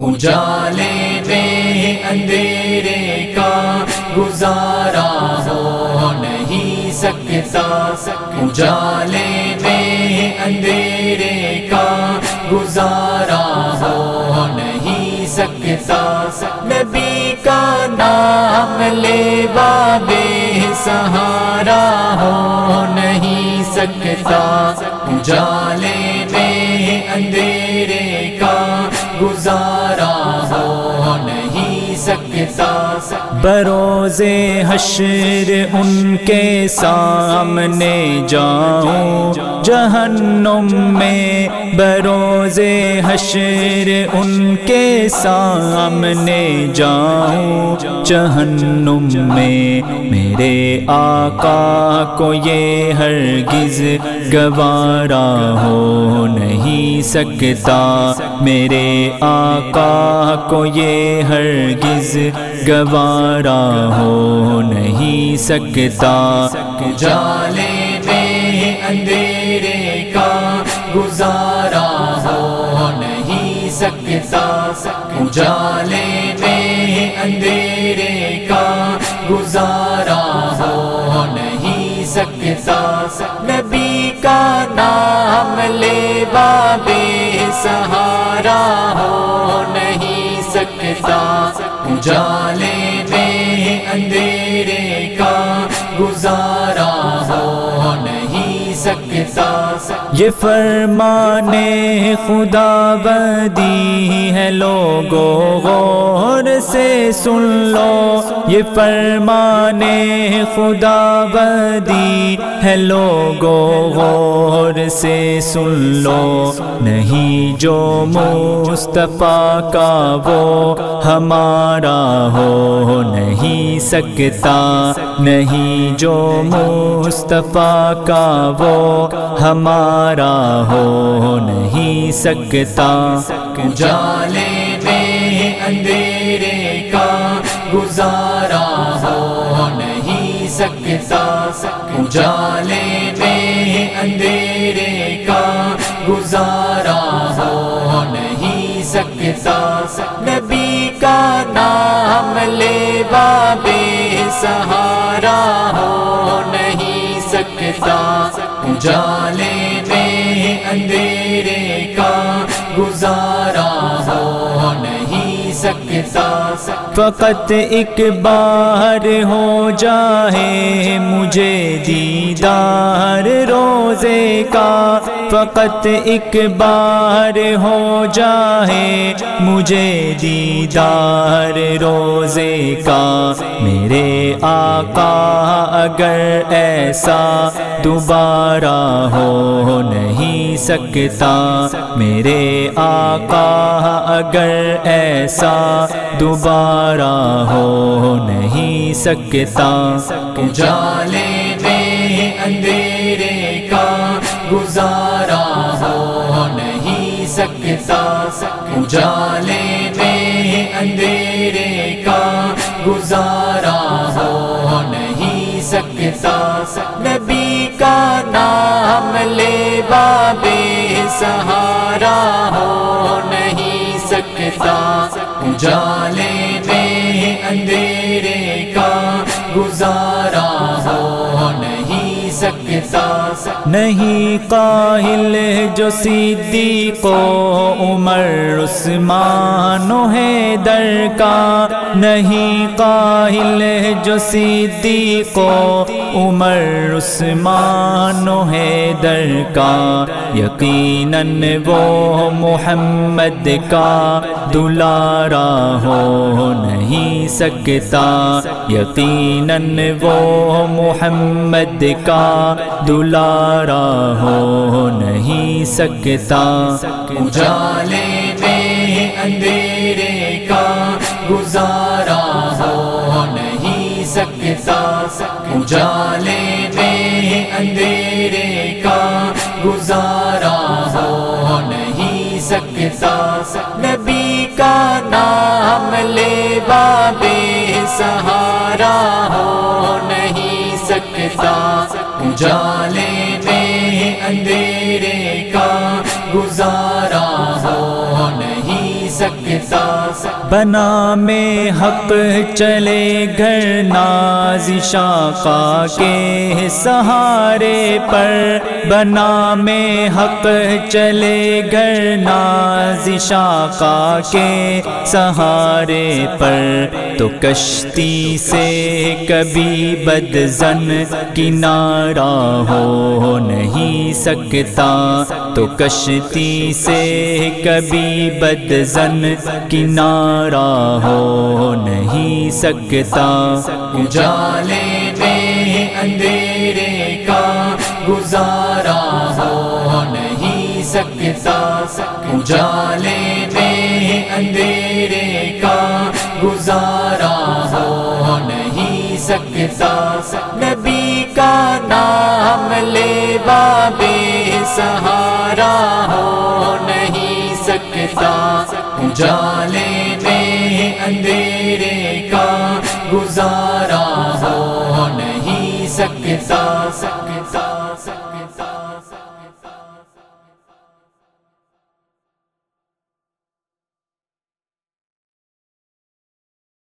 اجالے میں اندھیرے کا گزارا ہو نہیں سکتا۔ اجالے میں اندھیرے کا گزارا ہو نہیں سکتا۔ نبی کا نام لے بابے سہارا ہو نہیں سکتا۔ اجالے میں اندھیرے بروز حشر ان کے سامنے جاؤں۔ جہنم میں بروز حشر ان کے سامنے جاؤں۔ جہنم میں میرے آقا کو یہ ہرگز گوارا ہو نہیں سکتا۔ میرے آقا کو یہ ہرگز گوارا ہو نہیں سکتا۔ جالے میں اندھیرے کا۔ گزارا ہو نہیں سکتا۔ اجالے میں اندھیرے کا۔ گزارا ہو نہیں سکتا۔ نبی کا نام لے بابے سہارا ہو نہیں سکتا اجالے میں اندھیرے کا گزارا ہو نہیں سکتا۔ یہ فرمان خدا بدی ہے لوگو غور سے سن لو، یہ فرمان خدا بدی ہے لوگو غور سے سن لو۔ نہیں جو مصطفیٰ کا وہ ہمارا ہو، نہیں سکتا۔ نہیں جو مصطفیٰ کا وہ ہمارا ہو، نہیں سکتا۔ جالے میں اندھیرے گزارا ہو نہیں سکتا۔ اجالے میں اندھیرے کا۔ گزارا ہو نہیں سکتا۔ نبی کا نام لے بابے سہارا ہو نہیں سکتا۔ اجالے میں اندھیرے کا۔ گزارا سکتا فقط ایک بار ہو جائے مجھے دیدار روزے کا۔ فقط ایک بار ہو جائے مجھے دیدار روزے کا۔ میرے آقا، اگر ایسا دوبارہ ہو نہیں سکتا۔ میرے آقا، اگر ایسا دوبارہ ہو نہیں سکتا۔ اجالے میں اندھیرے کا گزارا ہو نہیں سکتا۔ اجالے میں اندھیرے کا گزارا ہو نہیں سکتا۔ نبی کا نام لے بابے سہارا ہو نہیں سکتا اجالے میں اندھیرے کا۔ گزارا ہو نہیں سکتا۔ نہیں قاہل جو سیدھی کو عمر، عثمان و حیدر کا۔ نہیں قاہل جو صدیق و عمر، عثمان و حیدر کا۔ یقیناً وہ محمد کا دلارا ہو نہیں سکتا۔ یقیناً وہ محمد کا دلارا ہو نہیں سکتا۔ اجالے میں اندھیرے گزارا ہو نہیں سکتا۔ اجالے میں اندھیرے کا۔ گزارا ہو نہیں سکتا۔ نبی کا نام لے بابے سہارا ہو نہیں سکتا۔ اجالے میں اندھیرے کا۔ گزارا بنا میں حق چلے گھر ناز شاقا کے سہارے پر۔ بنا میں حق چلے گھر ناز شاقا کے سہارے پر۔ تو کشتی سے کبھی بد زن کنارہ ہو نہیں سکتا۔ تو کشتی سے کبھی بد زن کنارہ ہو نہیں سکتا۔ اجالے میں اندھیرے کا گزارا ہو نہیں سکتا۔ اجالے میں اندھیرے کا گزارا ہو نہیں سکتا۔ نبی کا نام لے بابے سہارا ہو نہیں سکتا۔ اجالے میں اندھیرے کا گزارا ہو نہیں سکتا سکتا سکتا۔